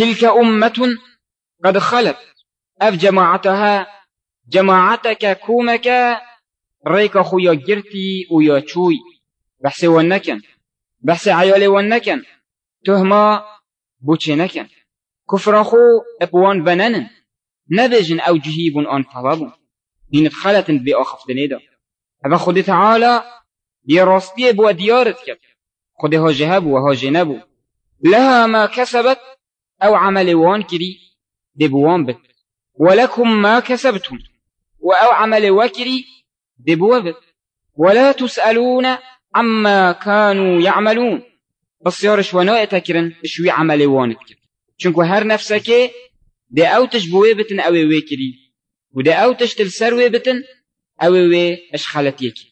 تلك أمة قد خلت أف جماعتها جماعتك كومك ريك خويا جرتي ويا تشوي بحث ونكن بحث عيالي ونكن تهما بوچه نكن. كفر خو ابوان بننن نبجن أو جهيب آن طلبون. دين اتخلت بآخف دنيدا. هذا خود تعالى دي راستي بو ديارت كب خود لها ما كسبت أو عمل وان كري دي بوان بت ولكم ما كسبتم و أو عمل وكري دي بوابت ولا تسألون عما كانوا يعملون. بس يارش وناء تكرن شوي عمل وانت كر چونكو هر نفسك دي أو تشبوه بتن أو ويكري وده أو تشتل سروي بتن أو وي اش خلت يكي